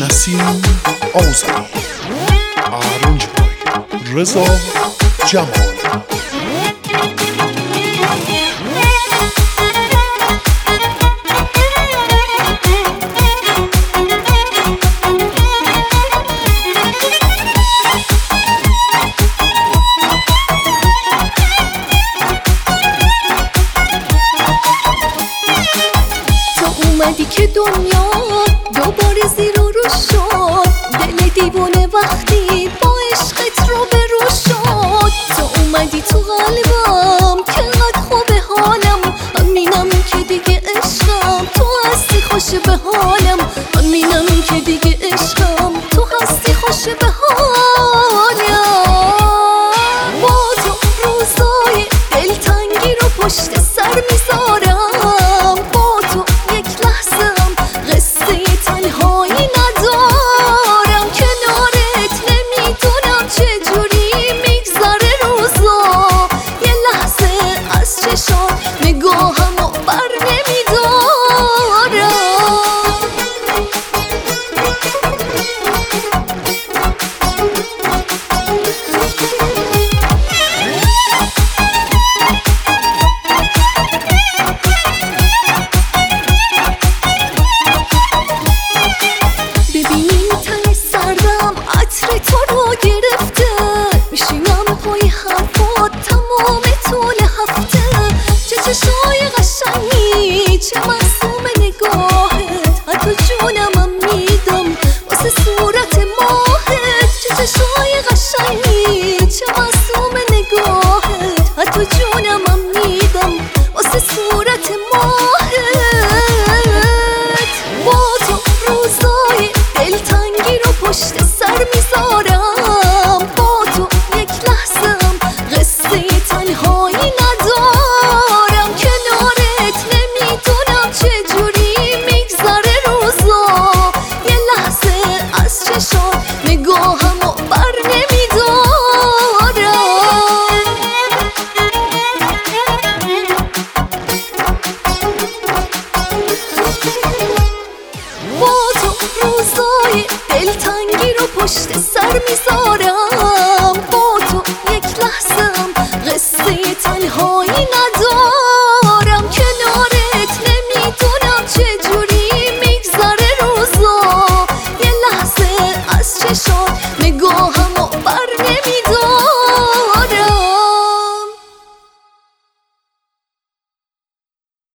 نسیم آزمی آرنج بای رضا جمال. تو که دنیا دوباره زیر دل دیوونه وقتی با عشقت رو به رو شد. تو اومدی تو قلبم که قد خوب حالم. همینم که دیگه عشقم تو هستی خوش به حالم. همینم که دیگه عشقم تو هستی خوش به حالم. با تو روزای دلتنگی رو پشت سر می‌ذارم. عطر تو رو گرفته میشینم پای حرفات تمام طول هفته چه چشای قشنگی چه معصوم نگاهت حتی جونمم میدم واسه صورت ماهت چه چشای قشنگی چه معصوم نگاهت حتی جونمم میدم واسه صورت ماهت با تو روزای دلتنگی رو پشت چشات نگاهم و بر نمیدارم. با تو روزای دلتنگی رو پشت سر می‌ذارم.